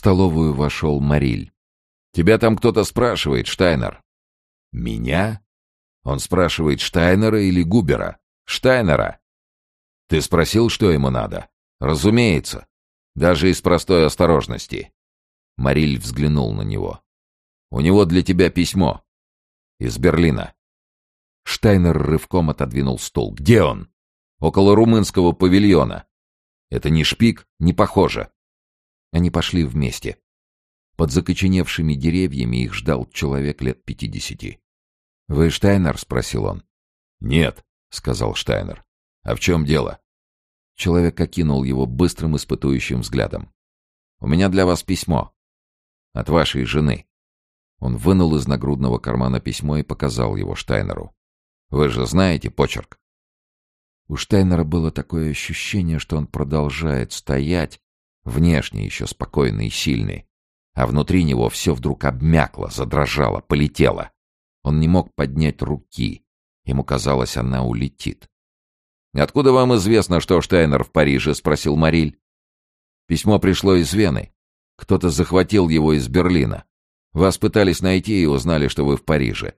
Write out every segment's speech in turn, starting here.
столовую вошел Мариль. «Тебя там кто-то спрашивает, Штайнер». «Меня?» Он спрашивает Штайнера или Губера? Штайнера. Ты спросил, что ему надо? Разумеется. Даже из простой осторожности. Мариль взглянул на него. У него для тебя письмо. Из Берлина. Штайнер рывком отодвинул стул. Где он? Около румынского павильона. Это не шпик, не похоже. Они пошли вместе. Под закоченевшими деревьями их ждал человек лет пятидесяти. «Вы Штайнер?» — спросил он. «Нет», — сказал Штайнер. «А в чем дело?» Человек окинул его быстрым испытующим взглядом. «У меня для вас письмо. От вашей жены». Он вынул из нагрудного кармана письмо и показал его Штайнеру. «Вы же знаете почерк?» У Штайнера было такое ощущение, что он продолжает стоять, внешне еще спокойный и сильный, а внутри него все вдруг обмякло, задрожало, полетело. Он не мог поднять руки. Ему казалось, она улетит. «Откуда вам известно, что Штайнер в Париже?» — спросил Мариль. «Письмо пришло из Вены. Кто-то захватил его из Берлина. Вас пытались найти и узнали, что вы в Париже».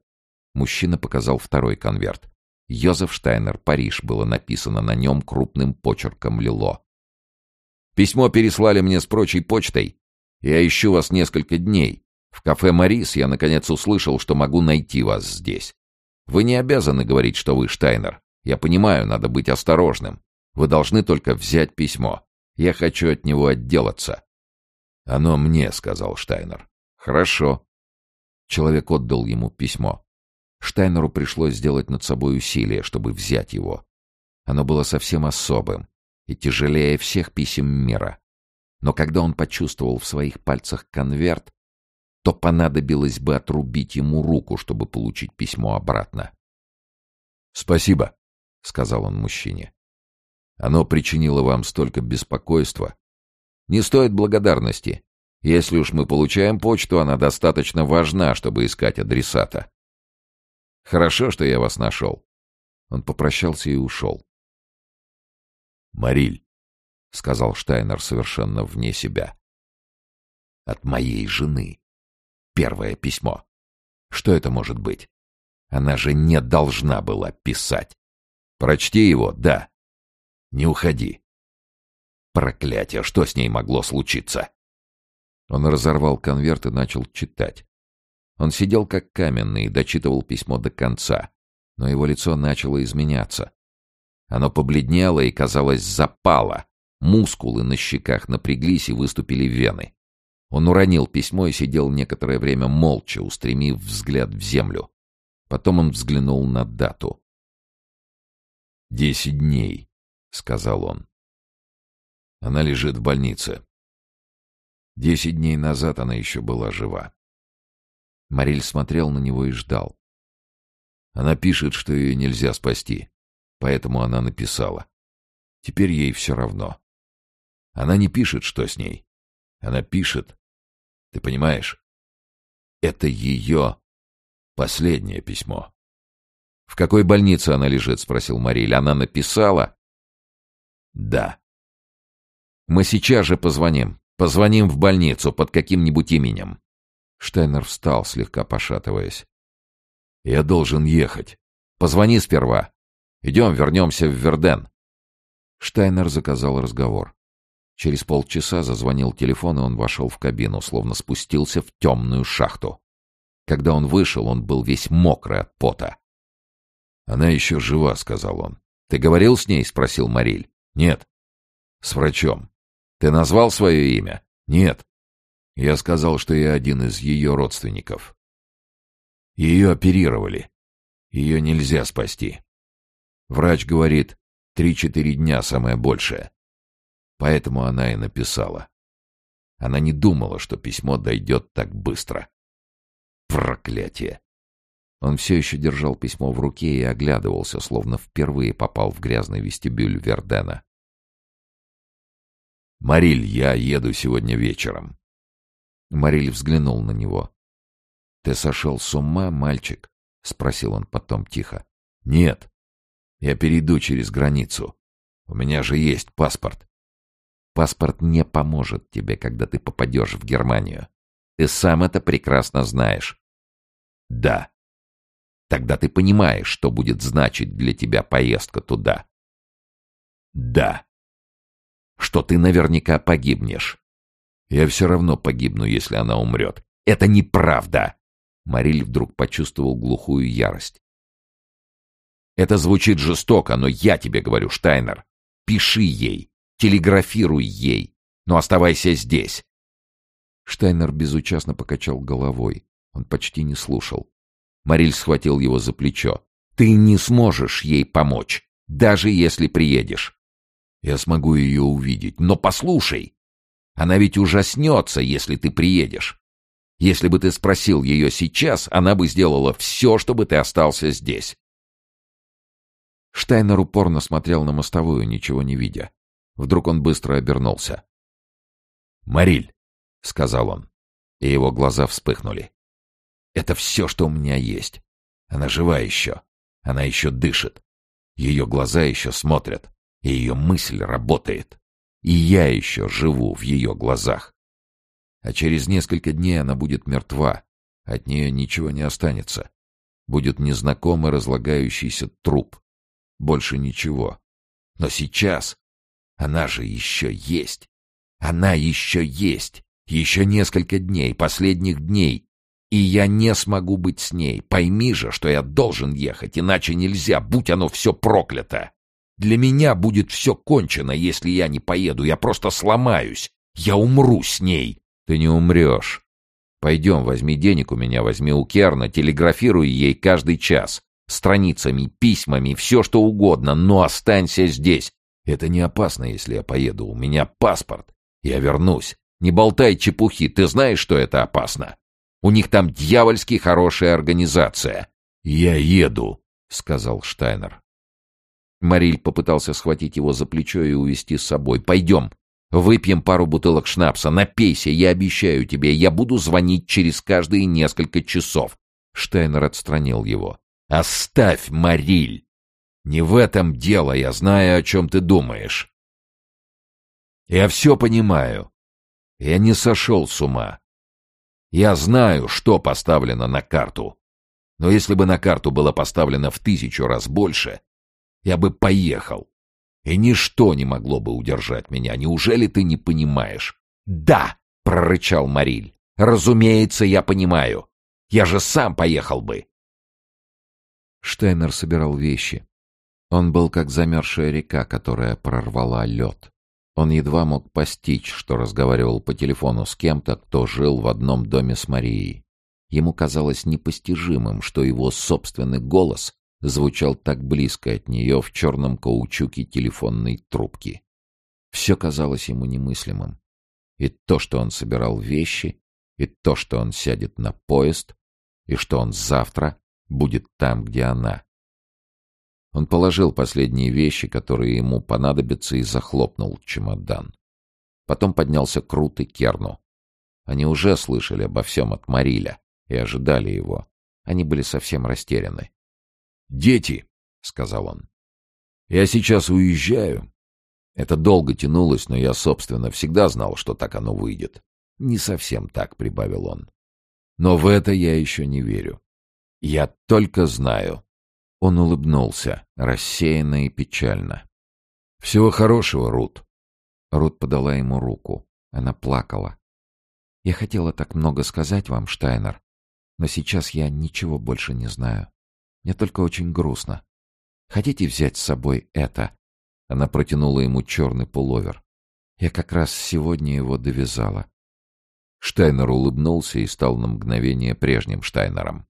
Мужчина показал второй конверт. «Йозеф Штайнер, Париж» было написано на нем крупным почерком Лило. «Письмо переслали мне с прочей почтой. Я ищу вас несколько дней. В кафе «Марис» я наконец услышал, что могу найти вас здесь. Вы не обязаны говорить, что вы Штайнер. Я понимаю, надо быть осторожным. Вы должны только взять письмо. Я хочу от него отделаться. Оно мне, сказал Штайнер. Хорошо. Человек отдал ему письмо. Штайнеру пришлось сделать над собой усилие, чтобы взять его. Оно было совсем особым и тяжелее всех писем мира. Но когда он почувствовал в своих пальцах конверт, то понадобилось бы отрубить ему руку, чтобы получить письмо обратно. «Спасибо», — сказал он мужчине. «Оно причинило вам столько беспокойства. Не стоит благодарности. Если уж мы получаем почту, она достаточно важна, чтобы искать адресата. Хорошо, что я вас нашел». Он попрощался и ушел. «Мариль», — сказал Штайнер совершенно вне себя. «От моей жены». Первое письмо. Что это может быть? Она же не должна была писать. Прочти его, да. Не уходи. Проклятие, что с ней могло случиться? Он разорвал конверт и начал читать. Он сидел как каменный и дочитывал письмо до конца, но его лицо начало изменяться. Оно побледнело и, казалось, запало. Мускулы на щеках напряглись и выступили вены. Он уронил письмо и сидел некоторое время молча, устремив взгляд в землю. Потом он взглянул на дату. «Десять дней», — сказал он. Она лежит в больнице. Десять дней назад она еще была жива. Мариль смотрел на него и ждал. Она пишет, что ее нельзя спасти, поэтому она написала. Теперь ей все равно. Она не пишет, что с ней. Она пишет, ты понимаешь? Это ее последнее письмо. «В какой больнице она лежит?» — спросил Мариль. «Она написала?» «Да». «Мы сейчас же позвоним. Позвоним в больницу под каким-нибудь именем». Штайнер встал, слегка пошатываясь. «Я должен ехать. Позвони сперва. Идем, вернемся в Верден». Штайнер заказал разговор. Через полчаса зазвонил телефон, и он вошел в кабину, словно спустился в темную шахту. Когда он вышел, он был весь мокрый от пота. «Она еще жива», — сказал он. «Ты говорил с ней?» — спросил Мариль. «Нет». «С врачом». «Ты назвал свое имя?» «Нет». Я сказал, что я один из ее родственников. Ее оперировали. Ее нельзя спасти. Врач говорит, три-четыре дня самое большее. Поэтому она и написала. Она не думала, что письмо дойдет так быстро. Проклятие! Он все еще держал письмо в руке и оглядывался, словно впервые попал в грязный вестибюль Вердена. «Мариль, я еду сегодня вечером». Мариль взглянул на него. «Ты сошел с ума, мальчик?» — спросил он потом тихо. «Нет. Я перейду через границу. У меня же есть паспорт. Паспорт не поможет тебе, когда ты попадешь в Германию. Ты сам это прекрасно знаешь. Да. Тогда ты понимаешь, что будет значить для тебя поездка туда. Да. Что ты наверняка погибнешь. Я все равно погибну, если она умрет. Это неправда. Мариль вдруг почувствовал глухую ярость. Это звучит жестоко, но я тебе говорю, Штайнер. Пиши ей, телеграфируй ей, но оставайся здесь. Штайнер безучастно покачал головой. Он почти не слушал. Мариль схватил его за плечо. «Ты не сможешь ей помочь, даже если приедешь. Я смогу ее увидеть, но послушай. Она ведь ужаснется, если ты приедешь. Если бы ты спросил ее сейчас, она бы сделала все, чтобы ты остался здесь. Штайнер упорно смотрел на мостовую, ничего не видя. Вдруг он быстро обернулся. «Мариль!» — сказал он, и его глаза вспыхнули. «Это все, что у меня есть. Она жива еще. Она еще дышит. Ее глаза еще смотрят, и ее мысль работает. И я еще живу в ее глазах. А через несколько дней она будет мертва. От нее ничего не останется. Будет незнакомый разлагающийся труп, больше ничего. Но сейчас она же еще есть. Она еще есть. Еще несколько дней, последних дней. И я не смогу быть с ней. Пойми же, что я должен ехать, иначе нельзя, будь оно все проклято. Для меня будет все кончено, если я не поеду. Я просто сломаюсь. Я умру с ней. Ты не умрешь. Пойдем, возьми денег у меня, возьми у Керна, телеграфируй ей каждый час страницами, письмами, все что угодно, но останься здесь. Это не опасно, если я поеду. У меня паспорт. Я вернусь. Не болтай чепухи, ты знаешь, что это опасно? У них там дьявольски хорошая организация. Я еду, сказал Штайнер. Мариль попытался схватить его за плечо и увести с собой. Пойдем, выпьем пару бутылок шнапса, напейся, я обещаю тебе, я буду звонить через каждые несколько часов. Штайнер отстранил его. Оставь, Мариль! Не в этом дело, я знаю, о чем ты думаешь. Я все понимаю. Я не сошел с ума. Я знаю, что поставлено на карту. Но если бы на карту было поставлено в тысячу раз больше, я бы поехал. И ничто не могло бы удержать меня. Неужели ты не понимаешь? Да, прорычал Мариль. Разумеется, я понимаю. Я же сам поехал бы. Штайнер собирал вещи. Он был как замерзшая река, которая прорвала лед. Он едва мог постичь, что разговаривал по телефону с кем-то, кто жил в одном доме с Марией. Ему казалось непостижимым, что его собственный голос звучал так близко от нее в черном каучуке телефонной трубки. Все казалось ему немыслимым. И то, что он собирал вещи, и то, что он сядет на поезд, и что он завтра будет там, где она. Он положил последние вещи, которые ему понадобятся, и захлопнул чемодан. Потом поднялся Крут и Керну. Они уже слышали обо всем от Мариля и ожидали его. Они были совсем растеряны. «Дети!» — сказал он. «Я сейчас уезжаю. Это долго тянулось, но я, собственно, всегда знал, что так оно выйдет. Не совсем так», — прибавил он. «Но в это я еще не верю. Я только знаю. Он улыбнулся, рассеянно и печально. Всего хорошего, Рут. Рут подала ему руку. Она плакала. Я хотела так много сказать вам, Штайнер, но сейчас я ничего больше не знаю. Мне только очень грустно. Хотите взять с собой это? Она протянула ему черный пуловер. Я как раз сегодня его довязала. Штайнер улыбнулся и стал на мгновение прежним Штайнером.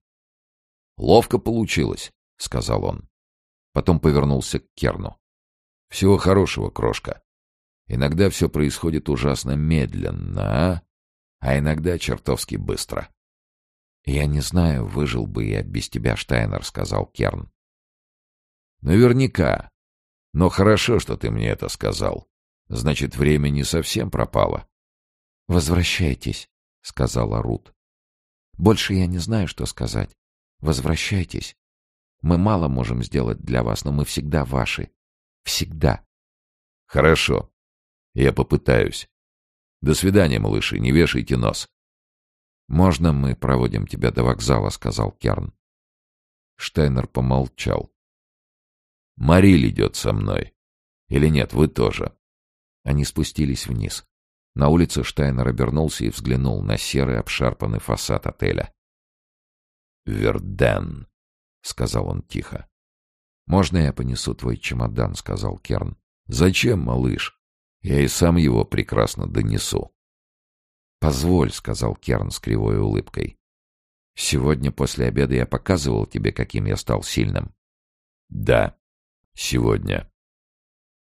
«Ловко получилось», — сказал он. Потом повернулся к Керну. «Всего хорошего, крошка. Иногда все происходит ужасно медленно, а? А иногда чертовски быстро». «Я не знаю, выжил бы я без тебя, Штайнер», — сказал Керн. «Наверняка. Но хорошо, что ты мне это сказал. Значит, время не совсем пропало». «Возвращайтесь», — сказала Рут. «Больше я не знаю, что сказать. Возвращайтесь. Мы мало можем сделать для вас, но мы всегда ваши. Всегда. Хорошо. Я попытаюсь. До свидания, малыши, не вешайте нос. «Можно мы проводим тебя до вокзала?» — сказал Керн. Штайнер помолчал. «Мариль идет со мной. Или нет, вы тоже?» Они спустились вниз. На улице Штайнер обернулся и взглянул на серый обшарпанный фасад отеля. «Верден», — сказал он тихо. «Можно я понесу твой чемодан?» — сказал Керн. «Зачем, малыш? Я и сам его прекрасно донесу». «Позволь», — сказал Керн с кривой улыбкой. «Сегодня после обеда я показывал тебе, каким я стал сильным». «Да, сегодня.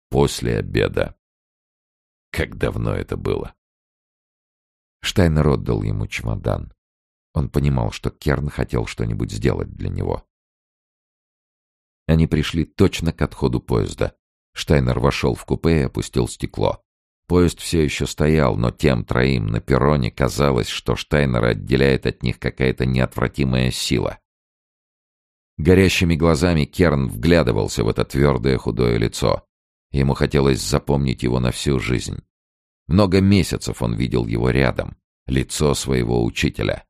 После обеда». Как давно это было? Штайнер отдал ему чемодан. Он понимал, что Керн хотел что-нибудь сделать для него. Они пришли точно к отходу поезда. Штайнер вошел в купе и опустил стекло. Поезд все еще стоял, но тем троим на перроне казалось, что Штайнера отделяет от них какая-то неотвратимая сила. Горящими глазами Керн вглядывался в это твердое худое лицо. Ему хотелось запомнить его на всю жизнь. Много месяцев он видел его рядом, лицо своего учителя.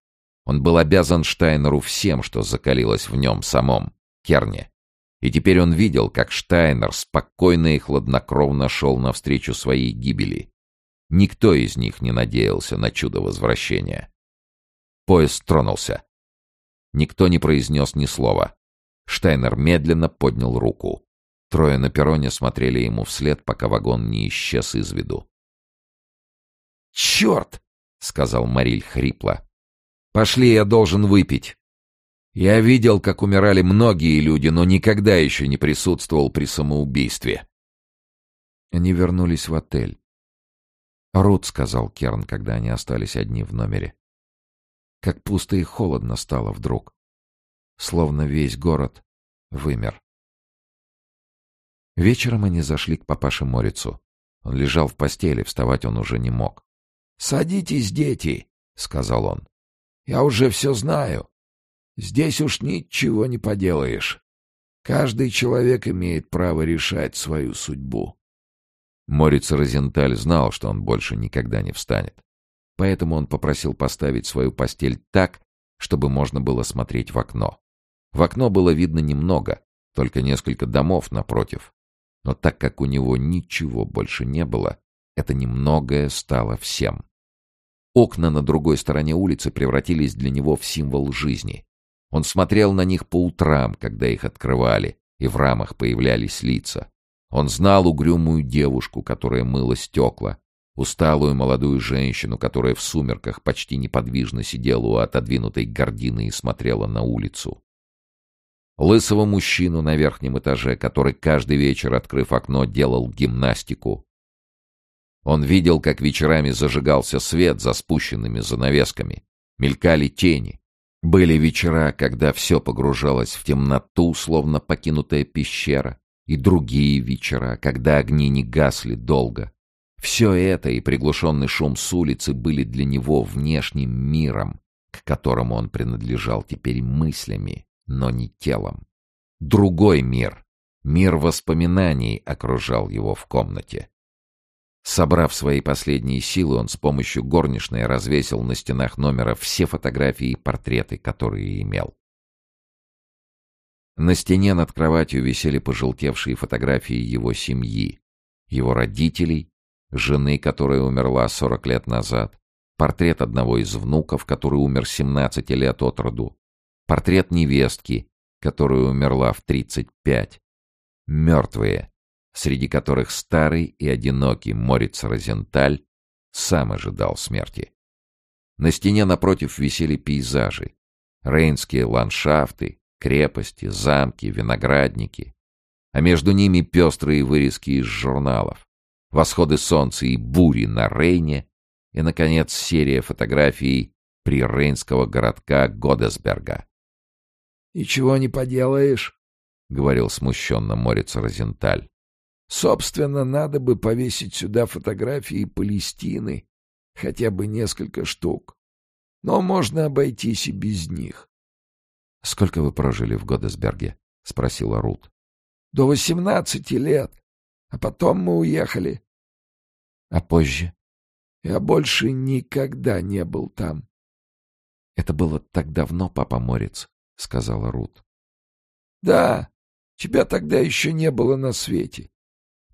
Он был обязан Штайнеру всем, что закалилось в нем самом, Керне. И теперь он видел, как Штайнер спокойно и хладнокровно шел навстречу своей гибели. Никто из них не надеялся на чудо возвращения. Поезд тронулся. Никто не произнес ни слова. Штайнер медленно поднял руку. Трое на перроне смотрели ему вслед, пока вагон не исчез из виду. «Черт!» — сказал Мариль хрипло. «Пошли, я должен выпить. Я видел, как умирали многие люди, но никогда еще не присутствовал при самоубийстве». Они вернулись в отель. «Рут», — сказал Керн, когда они остались одни в номере. Как пусто и холодно стало вдруг. Словно весь город вымер. Вечером они зашли к папаше Морицу. Он лежал в постели, вставать он уже не мог. «Садитесь, дети», — сказал он. «Я уже все знаю. Здесь уж ничего не поделаешь. Каждый человек имеет право решать свою судьбу». Мориц Розенталь знал, что он больше никогда не встанет. Поэтому он попросил поставить свою постель так, чтобы можно было смотреть в окно. В окно было видно немного, только несколько домов напротив. Но так как у него ничего больше не было, это немногое стало всем. Окна на другой стороне улицы превратились для него в символ жизни. Он смотрел на них по утрам, когда их открывали, и в рамах появлялись лица. Он знал угрюмую девушку, которая мыла стекла, усталую молодую женщину, которая в сумерках почти неподвижно сидела у отодвинутой гардины и смотрела на улицу. Лысого мужчину на верхнем этаже, который каждый вечер, открыв окно, делал гимнастику, он видел, как вечерами зажигался свет за спущенными занавесками. Мелькали тени. Были вечера, когда все погружалось в темноту, словно покинутая пещера, и другие вечера, когда огни не гасли долго. Все это и приглушенный шум с улицы были для него внешним миром, к которому он принадлежал теперь мыслями, но не телом. Другой мир, мир воспоминаний окружал его в комнате. Собрав свои последние силы, он с помощью горничной развесил на стенах номера все фотографии и портреты, которые имел. На стене над кроватью висели пожелтевшие фотографии его семьи, его родителей, жены, которая умерла 40 лет назад, портрет одного из внуков, который умер 17 лет от роду, портрет невестки, которая умерла в 35. Мертвые, среди которых старый и одинокий Мориц Розенталь сам ожидал смерти. На стене напротив висели пейзажи, рейнские ландшафты, крепости, замки, виноградники, а между ними пестрые вырезки из журналов, восходы солнца и бури на Рейне и, наконец, серия фотографий прирейнского городка Годесберга. «Ничего не поделаешь», — говорил смущенно Морец Розенталь. Собственно, надо бы повесить сюда фотографии Палестины, хотя бы несколько штук. Но можно обойтись и без них. — Сколько вы прожили в Годесберге? — спросила Рут. — До восемнадцати лет. А потом мы уехали. А позже? Я больше никогда не был там. Это было так давно, папа Морец, сказала Рут. Да, тебя тогда еще не было на свете.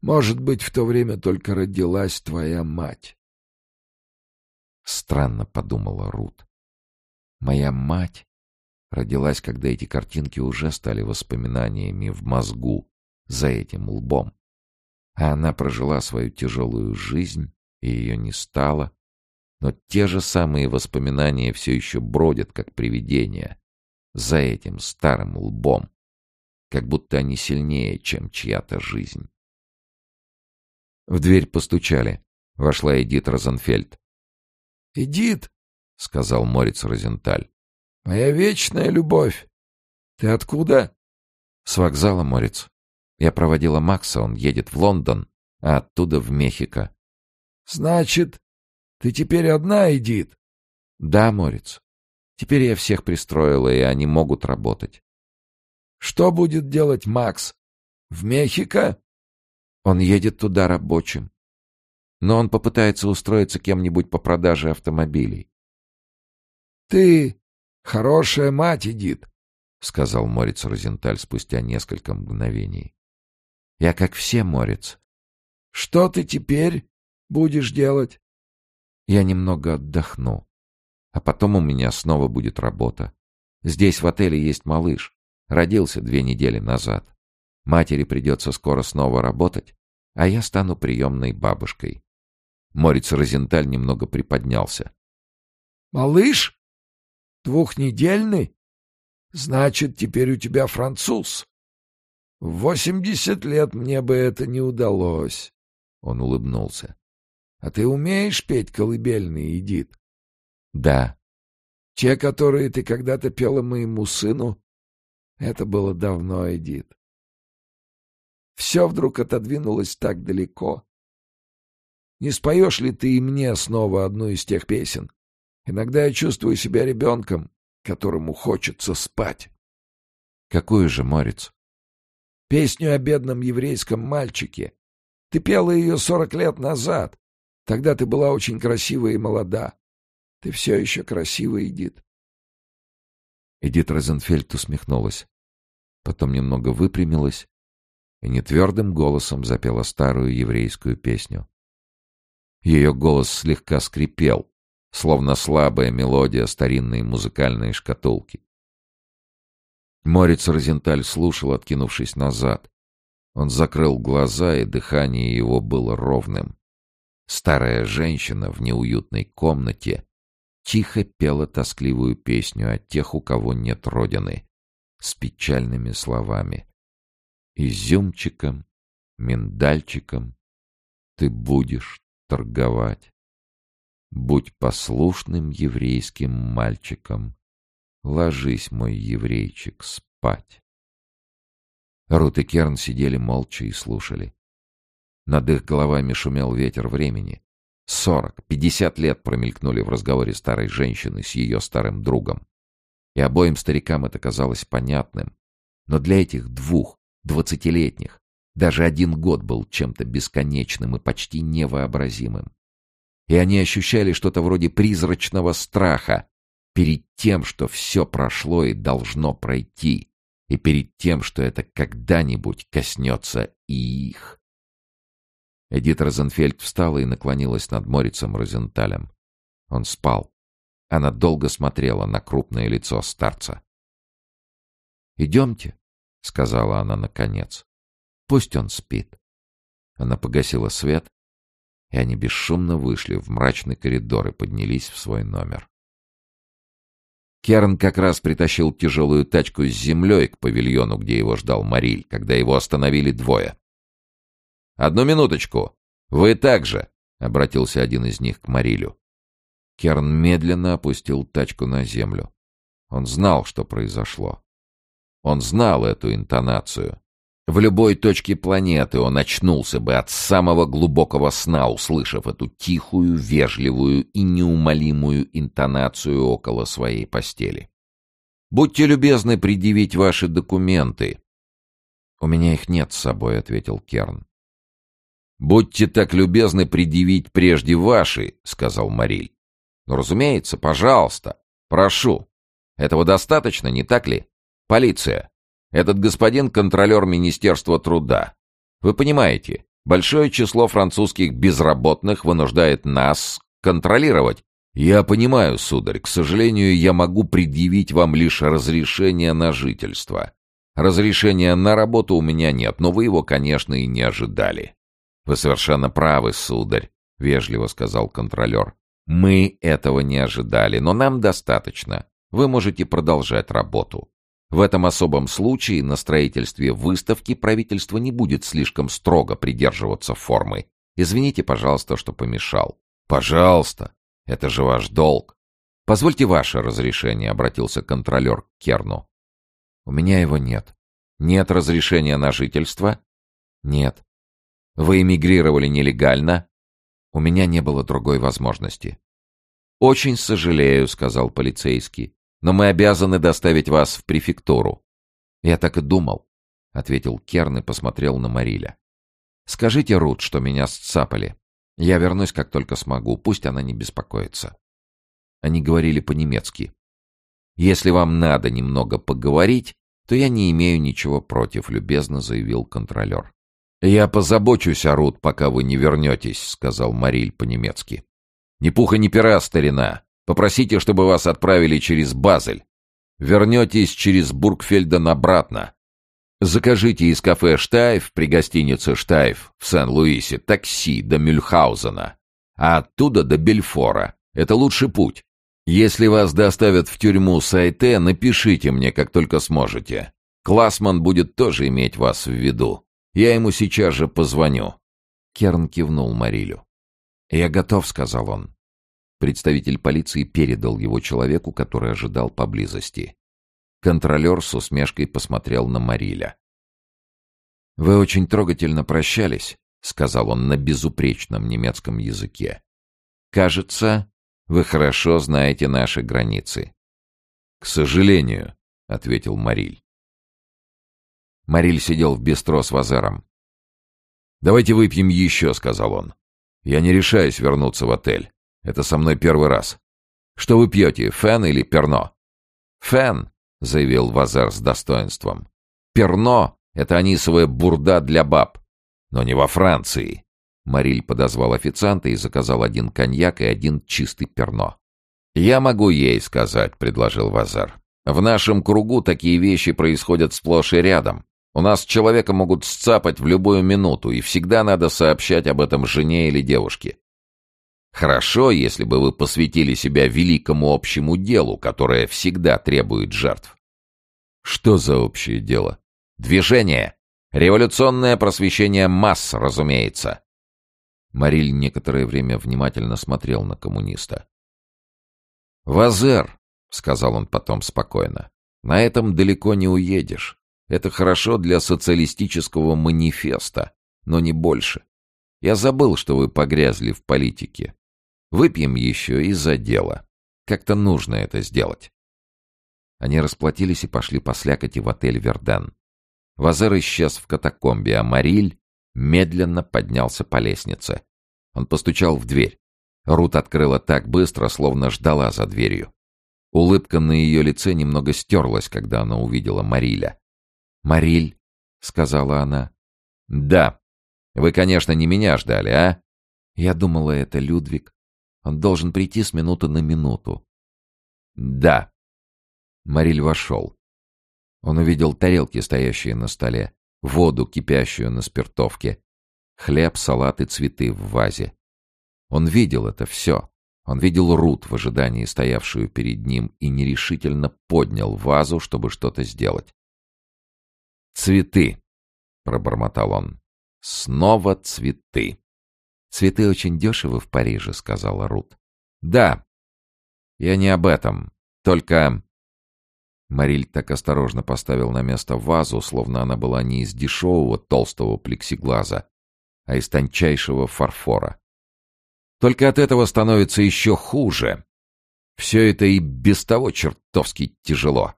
Может быть, в то время только родилась твоя мать. Странно подумала Рут. Моя мать родилась, когда эти картинки уже стали воспоминаниями в мозгу за этим лбом. А она прожила свою тяжелую жизнь, и ее не стало. Но те же самые воспоминания все еще бродят, как привидения, за этим старым лбом, как будто они сильнее, чем чья-то жизнь. В дверь постучали. Вошла Эдит Розенфельд. «Эдит!» — сказал Морец Розенталь. «Моя вечная любовь! Ты откуда?» «С вокзала, Морец. Я проводила Макса, он едет в Лондон, а оттуда в Мехико». «Значит, ты теперь одна, Эдит?» «Да, Морец. Теперь я всех пристроила, и они могут работать». «Что будет делать Макс? В Мехико?» «Он едет туда рабочим но он попытается устроиться кем-нибудь по продаже автомобилей. — Ты хорошая мать, Эдит, — сказал Морец Розенталь спустя несколько мгновений. — Я как все, Морец. — Что ты теперь будешь делать? — Я немного отдохну. А потом у меня снова будет работа. Здесь в отеле есть малыш. Родился две недели назад. Матери придется скоро снова работать, а я стану приемной бабушкой. Морец Розенталь немного приподнялся. «Малыш? Двухнедельный? Значит, теперь у тебя француз. В восемьдесят лет мне бы это не удалось». Он улыбнулся. «А ты умеешь петь колыбельные, Эдит?» «Да». «Те, которые ты когда-то пела моему сыну?» Это было давно, Эдит. Все вдруг отодвинулось так далеко. Не споешь ли ты и мне снова одну из тех песен? Иногда я чувствую себя ребенком, которому хочется спать. Какую же, Морец? Песню о бедном еврейском мальчике. Ты пела ее сорок лет назад. Тогда ты была очень красива и молода. Ты все еще красива, Эдит. Эдит Розенфельд усмехнулась. Потом немного выпрямилась и нетвердым голосом запела старую еврейскую песню. Ее голос слегка скрипел, словно слабая мелодия старинной музыкальной шкатулки. Морец Розенталь слушал, откинувшись назад. Он закрыл глаза, и дыхание его было ровным. Старая женщина в неуютной комнате тихо пела тоскливую песню о тех, у кого нет родины, с печальными словами. «Изюмчиком, миндальчиком ты будешь торговать. Будь послушным еврейским мальчиком. Ложись, мой еврейчик, спать. Рут и Керн сидели молча и слушали. Над их головами шумел ветер времени. Сорок, пятьдесят лет промелькнули в разговоре старой женщины с ее старым другом. И обоим старикам это казалось понятным. Но для этих двух, двадцатилетних, даже один год был чем-то бесконечным и почти невообразимым. И они ощущали что-то вроде призрачного страха перед тем, что все прошло и должно пройти, и перед тем, что это когда-нибудь коснется и их. Эдит Розенфельд встала и наклонилась над Морицем Розенталем. Он спал. Она долго смотрела на крупное лицо старца. «Идемте», — сказала она наконец. Пусть он спит. Она погасила свет, и они бесшумно вышли в мрачный коридор и поднялись в свой номер. Керн как раз притащил тяжелую тачку с землей к павильону, где его ждал Мариль, когда его остановили двое. «Одну минуточку! Вы также!» — обратился один из них к Марилю. Керн медленно опустил тачку на землю. Он знал, что произошло. Он знал эту интонацию. В любой точке планеты он очнулся бы от самого глубокого сна, услышав эту тихую, вежливую и неумолимую интонацию около своей постели. «Будьте любезны предъявить ваши документы». «У меня их нет с собой», — ответил Керн. «Будьте так любезны предъявить прежде ваши», — сказал Мариль. «Ну, разумеется, пожалуйста. Прошу. Этого достаточно, не так ли? Полиция. Этот господин — контролер Министерства труда. Вы понимаете, большое число французских безработных вынуждает нас контролировать. Я понимаю, сударь, к сожалению, я могу предъявить вам лишь разрешение на жительство. Разрешения на работу у меня нет, но вы его, конечно, и не ожидали. Вы совершенно правы, сударь, — вежливо сказал контролер. Мы этого не ожидали, но нам достаточно. Вы можете продолжать работу. В этом особом случае на строительстве выставки правительство не будет слишком строго придерживаться формы. Извините, пожалуйста, что помешал. Пожалуйста. Это же ваш долг. Позвольте ваше разрешение, обратился контролер к Керну. У меня его нет. Нет разрешения на жительство? Нет. Вы эмигрировали нелегально? У меня не было другой возможности. «Очень сожалею», — сказал полицейский, «но мы обязаны доставить вас в префектуру». «Я так и думал», — ответил Керн и посмотрел на Мариля. «Скажите, Рут, что меня сцапали. Я вернусь, как только смогу, пусть она не беспокоится». Они говорили по-немецки. «Если вам надо немного поговорить, то я не имею ничего против», — любезно заявил контролер. «Я позабочусь о Рут, пока вы не вернетесь», — сказал Мариль по-немецки. «Ни пуха, ни пера, старина. Попросите, чтобы вас отправили через Базель. Вернетесь через Бургфельден обратно. Закажите из кафе «Штайф» при гостинице «Штайф» в Сен-Луисе такси до Мюльхаузена, а оттуда до Бельфора. Это лучший путь. Если вас доставят в тюрьму Сайте, напишите мне, как только сможете. Классман будет тоже иметь вас в виду. Я ему сейчас же позвоню». Керн кивнул Марилю. «Я готов», — сказал он. Представитель полиции передал его человеку, который ожидал поблизости. Контролер с усмешкой посмотрел на Мариля. «Вы очень трогательно прощались», — сказал он на безупречном немецком языке. «Кажется, вы хорошо знаете наши границы». «К сожалению», — ответил Мариль. Мариль сидел в бистро с Вазером. «Давайте выпьем еще», — сказал он. «Я не решаюсь вернуться в отель. Это со мной первый раз. Что вы пьете, фен или перно?» «Фен», — заявил Вазер с достоинством. «Перно — это анисовая бурда для баб. Но не во Франции». Мариль подозвал официанта и заказал один коньяк и один чистый перно. «Я могу ей сказать», — предложил Вазер. «В нашем кругу такие вещи происходят сплошь и рядом. У нас человека могут сцапать в любую минуту, и всегда надо сообщать об этом жене или девушке. Хорошо, если бы вы посвятили себя великому общему делу, которое всегда требует жертв. Что за общее дело? Движение. Революционное просвещение масс, разумеется. Мариль некоторое время внимательно смотрел на коммуниста. «Вазер», — сказал он потом спокойно, — «на этом далеко не уедешь. Это хорошо для социалистического манифеста, но не больше. Я забыл, что вы погрязли в политике. Выпьем еще и за дело. Как-то нужно это сделать. Они расплатились и пошли по слякоти в отель «Верден». Вазер исчез в катакомбе, а Мариль медленно поднялся по лестнице. Он постучал в дверь. Рут открыла так быстро, словно ждала за дверью. Улыбка на ее лице немного стерлась, когда она увидела Мариля. «Мариль», — сказала она. «Да. Вы, конечно, не меня ждали, а?» Я думала, это Людвиг. Он должен прийти с минуты на минуту. «Да». Мариль вошел. Он увидел тарелки, стоящие на столе, воду, кипящую на спиртовке, хлеб, салат и цветы в вазе. Он видел это все. Он видел Рут в ожидании, стоявшую перед ним, и нерешительно поднял вазу, чтобы что-то сделать. «Цветы», — пробормотал он. «Снова цветы». «Цветы очень дешевы в Париже», — сказала Рут. «Да. Я не об этом. Только...» Мариль так осторожно поставил на место вазу, словно она была не из дешевого толстого плексиглаза, а из тончайшего фарфора. Только от этого становится еще хуже. Все это и без того чертовски тяжело.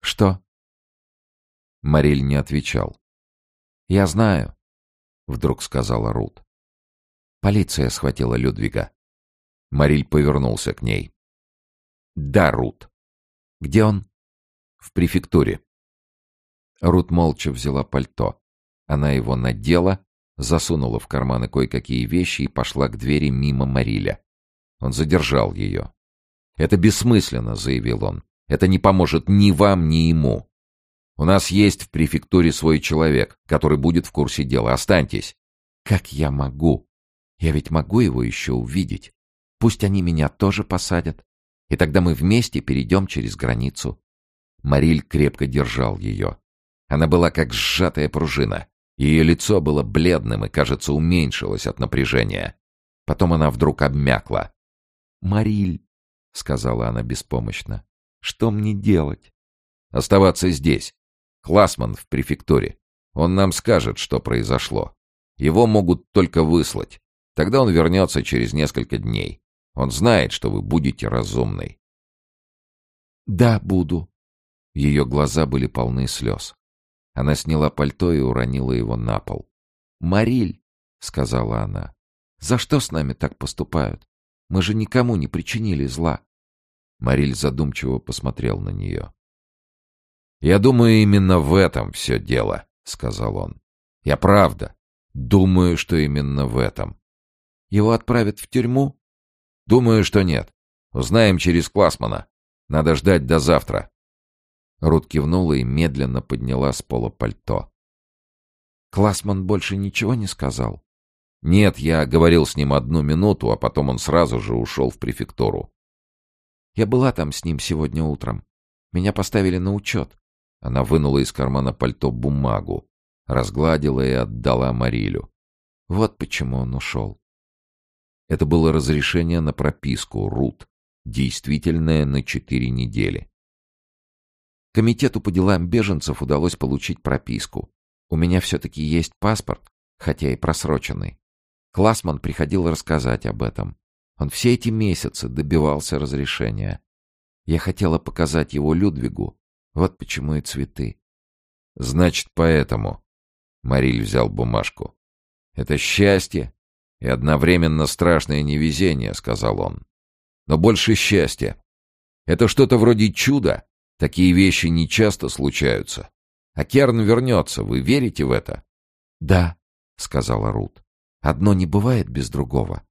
«Что?» Мариль не отвечал. «Я знаю. вдруг сказала Рут. Полиция схватила Людвига. Мариль повернулся к ней. Да, Рут. Где он? В префектуре. Рут молча взяла пальто. Она его надела, засунула в карманы кое-какие вещи и пошла к двери мимо Мариля. Он задержал ее. «Это бессмысленно», — заявил он. «Это не поможет ни вам, ни ему. У нас есть в префектуре свой человек, который будет в курсе дела. Останьтесь». «Как я могу? Я ведь могу его еще увидеть. Пусть они меня тоже посадят. И тогда мы вместе перейдем через границу». Мариль крепко держал ее. Она была как сжатая пружина. Ее лицо было бледным и, кажется, уменьшилось от напряжения. Потом она вдруг обмякла. «Мариль», — сказала она беспомощно, — «что мне делать?» «Оставаться здесь. Классман в префектуре. Он нам скажет, что произошло. Его могут только выслать. Тогда он вернется через несколько дней. Он знает, что вы будете разумной». «Да, буду». Ее глаза были полны слез. Она сняла пальто и уронила его на пол. «Мариль», — сказала она, — «за что с нами так поступают? Мы же никому не причинили зла». Мариль задумчиво посмотрел на нее. «Я думаю, именно в этом все дело», — сказал он. «Я правда. Думаю, что именно в этом». «Его отправят в тюрьму?» «Думаю, что нет. Узнаем через Классмана. Надо ждать до завтра». Рут кивнула и медленно подняла с пола пальто. «Классман больше ничего не сказал?» «Нет, я говорил с ним одну минуту, а потом он сразу же ушел в префектуру». «Я была там с ним сегодня утром. Меня поставили на учет». Она вынула из кармана пальто бумагу, разгладила и отдала Марилю. Вот почему он ушел. Это было разрешение на прописку, Рут, действительное на четыре недели. Комитету по делам беженцев удалось получить прописку. У меня все-таки есть паспорт, хотя и просроченный. Классман приходил рассказать об этом. Он все эти месяцы добивался разрешения. Я хотела показать его Людвигу. Вот почему и цветы. Значит, поэтому. Мариль взял бумажку. Это счастье и одновременно страшное невезение, сказал он. Но больше счастья. Это что-то вроде чуда. Такие вещи не часто случаются. А Керн вернется, вы верите в это? Да, сказала Рут. Одно не бывает без другого.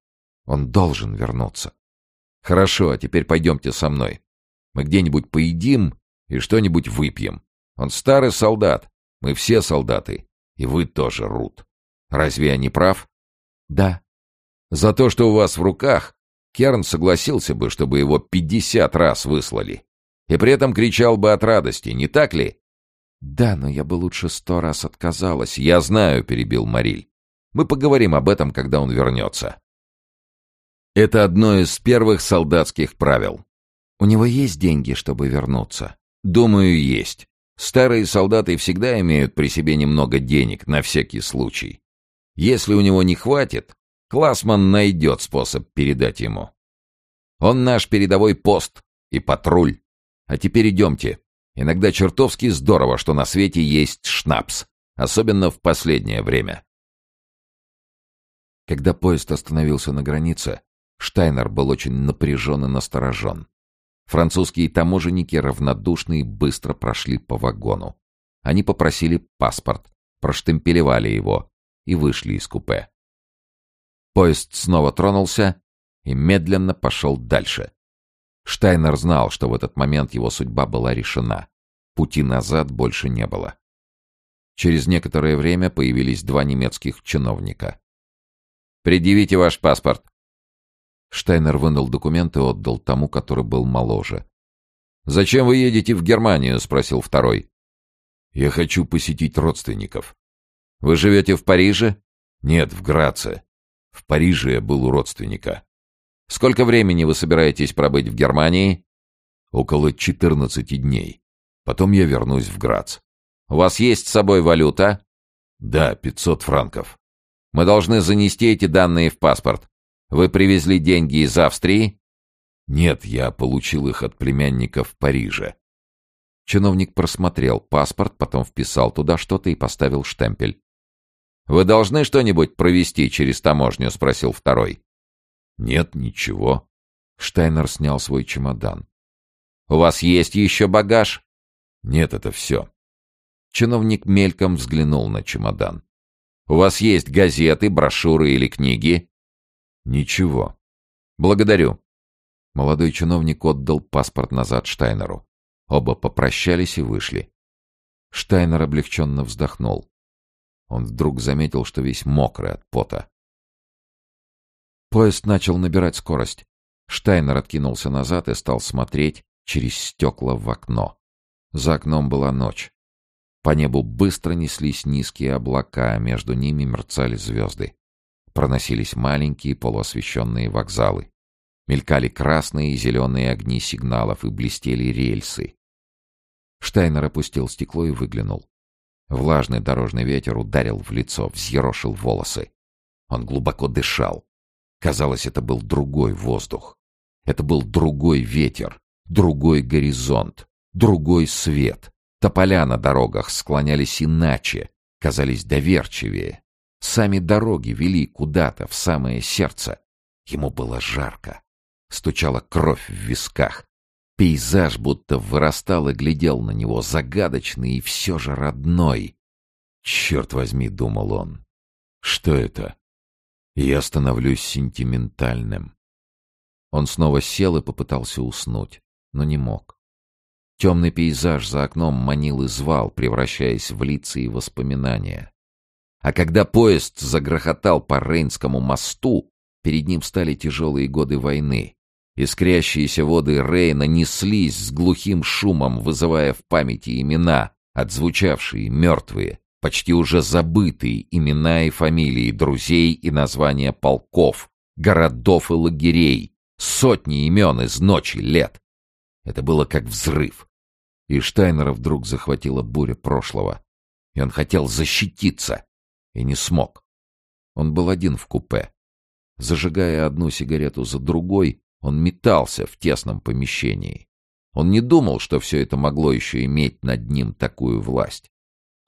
Он должен вернуться. Хорошо, а теперь пойдемте со мной. Мы где-нибудь поедим и что-нибудь выпьем. Он старый солдат. Мы все солдаты. И вы тоже, Рут. Разве я не прав? Да. За то, что у вас в руках, Керн согласился бы, чтобы его пятьдесят раз выслали. И при этом кричал бы от радости, не так ли? Да, но я бы лучше сто раз отказалась. Я знаю, перебил Мариль. Мы поговорим об этом, когда он вернется. Это одно из первых солдатских правил. У него есть деньги, чтобы вернуться? Думаю, есть. Старые солдаты всегда имеют при себе немного денег на всякий случай. Если у него не хватит, Классман найдет способ передать ему. Он наш передовой пост и патруль. А теперь идемте. Иногда чертовски здорово, что на свете есть шнапс, особенно в последнее время. Когда поезд остановился на границе, Штайнер был очень напряжен и насторожен. Французские таможенники равнодушно и быстро прошли по вагону. Они попросили паспорт, проштемпелевали его и вышли из купе. Поезд снова тронулся и медленно пошел дальше. Штайнер знал, что в этот момент его судьба была решена. Пути назад больше не было. Через некоторое время появились два немецких чиновника. Предъявите ваш паспорт. Штайнер вынул документ и отдал тому, который был моложе. «Зачем вы едете в Германию?» — спросил второй. «Я хочу посетить родственников». «Вы живете в Париже?» «Нет, в Граце. В Париже я был у родственника». «Сколько времени вы собираетесь пробыть в Германии?» «Около четырнадцати дней. Потом я вернусь в Грац». «У вас есть с собой валюта?» «Да, пятьсот франков». Мы должны занести эти данные в паспорт. Вы привезли деньги из Австрии? Нет, я получил их от племянника в Париже. Чиновник просмотрел паспорт, потом вписал туда что-то и поставил штемпель. «Вы должны что-нибудь провести через таможню?» — спросил второй. «Нет, ничего». Штайнер снял свой чемодан. «У вас есть еще багаж?» «Нет, это все». Чиновник мельком взглянул на чемодан. «У вас есть газеты, брошюры или книги?» «Ничего». «Благодарю». Молодой чиновник отдал паспорт назад Штайнеру. Оба попрощались и вышли. Штайнер облегченно вздохнул. Он вдруг заметил, что весь мокрый от пота. Поезд начал набирать скорость. Штайнер откинулся назад и стал смотреть через стекла в окно. За окном была ночь. По небу быстро неслись низкие облака, а между ними мерцали звезды. Проносились маленькие полуосвещенные вокзалы. Мелькали красные и зеленые огни сигналов и блестели рельсы. Штайнер опустил стекло и выглянул. Влажный дорожный ветер ударил в лицо, взъерошил волосы. Он глубоко дышал. Казалось, это был другой воздух. Это был другой ветер, другой горизонт, другой свет. Тополя на дорогах склонялись иначе, казались доверчивее. Сами дороги вели куда-то, в самое сердце. Ему было жарко. Стучала кровь в висках. Пейзаж будто вырастал и глядел на него, загадочный и все же родной. «Черт возьми», — думал он, — «что это?» Я становлюсь сентиментальным. Он снова сел и попытался уснуть, но не мог. Темный пейзаж за окном манил и звал, превращаясь в лица и воспоминания. А когда поезд загрохотал по Рейнскому мосту, перед ним стали тяжелые годы войны, Искрящиеся воды Рейна неслись с глухим шумом, вызывая в памяти имена, отзвучавшие, мертвые, почти уже забытые имена и фамилии друзей и названия полков, городов и лагерей, сотни имен из ночи лет. Это было как взрыв. И Штайнера вдруг захватила буря прошлого. И он хотел защититься. И не смог. Он был один в купе. Зажигая одну сигарету за другой, он метался в тесном помещении. Он не думал, что все это могло еще иметь над ним такую власть.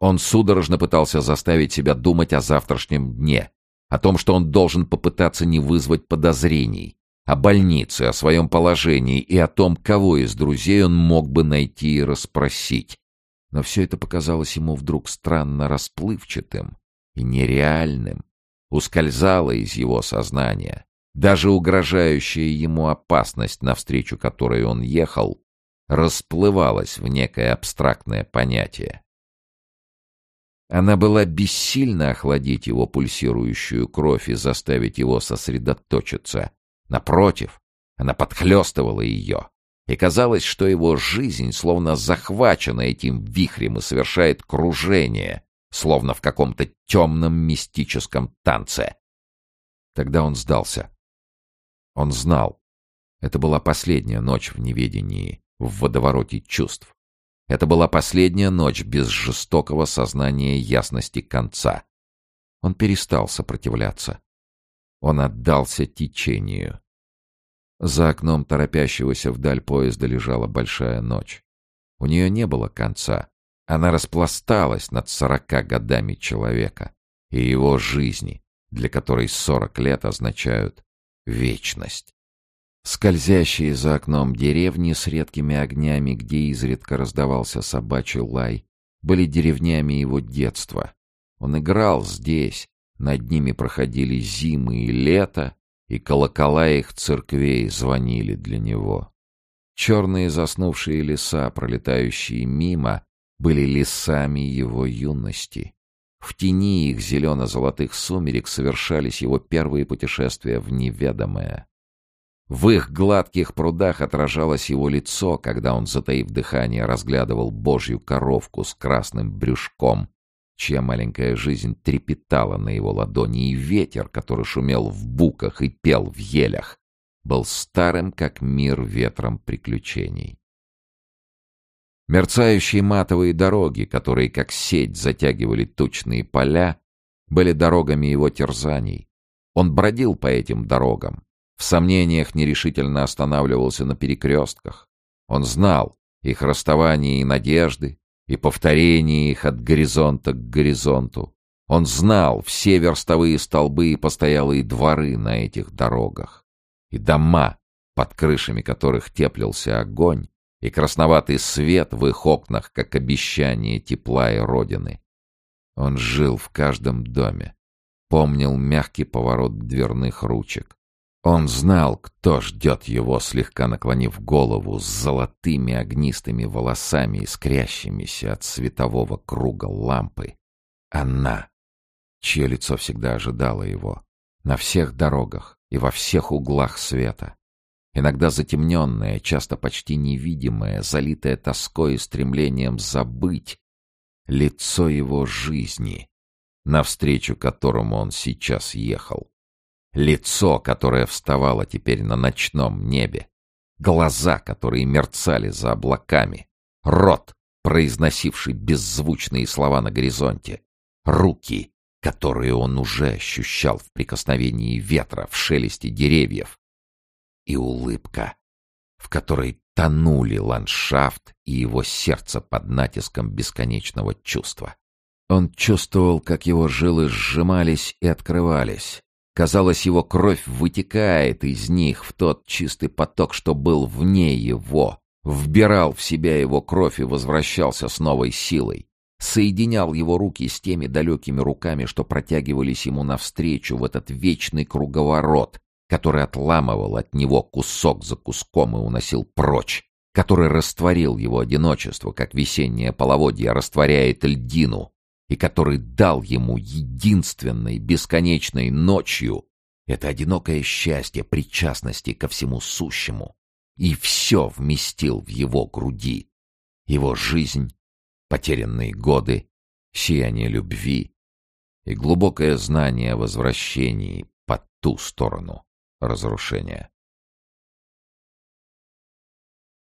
Он судорожно пытался заставить себя думать о завтрашнем дне, о том, что он должен попытаться не вызвать подозрений, о больнице, о своем положении и о том, кого из друзей он мог бы найти и расспросить. Но все это показалось ему вдруг странно расплывчатым и нереальным, ускользало из его сознания. Даже угрожающая ему опасность, навстречу которой он ехал, расплывалась в некое абстрактное понятие. Она была бессильна охладить его пульсирующую кровь и заставить его сосредоточиться. Напротив, она подхлестывала ее, и казалось, что его жизнь словно захвачена этим вихрем и совершает кружение, словно в каком-то темном мистическом танце. Тогда он сдался. Он знал. Это была последняя ночь в неведении, в водовороте чувств. Это была последняя ночь без жестокого сознания ясности конца. Он перестал сопротивляться. Он отдался течению. За окном торопящегося вдаль поезда лежала большая ночь. У нее не было конца. Она распласталась над сорока годами человека и его жизни, для которой сорок лет означают вечность. Скользящие за окном деревни с редкими огнями, где изредка раздавался собачий лай, были деревнями его детства. Он играл здесь, над ними проходили зимы и лето, и колокола их церквей звонили для него. Черные заснувшие леса, пролетающие мимо, были лесами его юности. В тени их зелено-золотых сумерек совершались его первые путешествия в неведомое. В их гладких прудах отражалось его лицо, когда он, затаив дыхание, разглядывал божью коровку с красным брюшком, чья маленькая жизнь трепетала на его ладони, и ветер, который шумел в буках и пел в елях, был старым, как мир, ветром приключений. Мерцающие матовые дороги, которые как сеть затягивали тучные поля, были дорогами его терзаний. Он бродил по этим дорогам, в сомнениях нерешительно останавливался на перекрестках. Он знал их расставание и надежды, и повторение их от горизонта к горизонту. Он знал все верстовые столбы и постоялые дворы на этих дорогах. И дома, под крышами которых теплился огонь, и красноватый свет в их окнах, как обещание тепла и родины. Он жил в каждом доме, помнил мягкий поворот дверных ручек. Он знал, кто ждет его, слегка наклонив голову, с золотыми огнистыми волосами, искрящимися от светового круга лампы. Она, чье лицо всегда ожидало его, на всех дорогах и во всех углах света. Иногда затемненное, часто почти невидимое, залитое тоской и стремлением забыть, лицо его жизни, навстречу которому он сейчас ехал. Лицо, которое вставало теперь на ночном небе. Глаза, которые мерцали за облаками. Рот, произносивший беззвучные слова на горизонте. Руки, которые он уже ощущал в прикосновении ветра, в шелесте деревьев. И улыбка, в которой тонули ландшафт и его сердце под натиском бесконечного чувства. Он чувствовал, как его жилы сжимались и открывались. Казалось, его кровь вытекает из них в тот чистый поток, что был вне его, вбирал в себя его кровь и возвращался с новой силой соединял его руки с теми далекими руками, что протягивались ему навстречу в этот вечный круговорот, который отламывал от него кусок за куском и уносил прочь, который растворил его одиночество, как весеннее половодье растворяет льдину, и который дал ему единственной бесконечной ночью это одинокое счастье причастности ко всему сущему, и все вместил в его груди. Его жизнь, потерянные годы, сияние любви и глубокое знание о возвращении под ту сторону разрушения.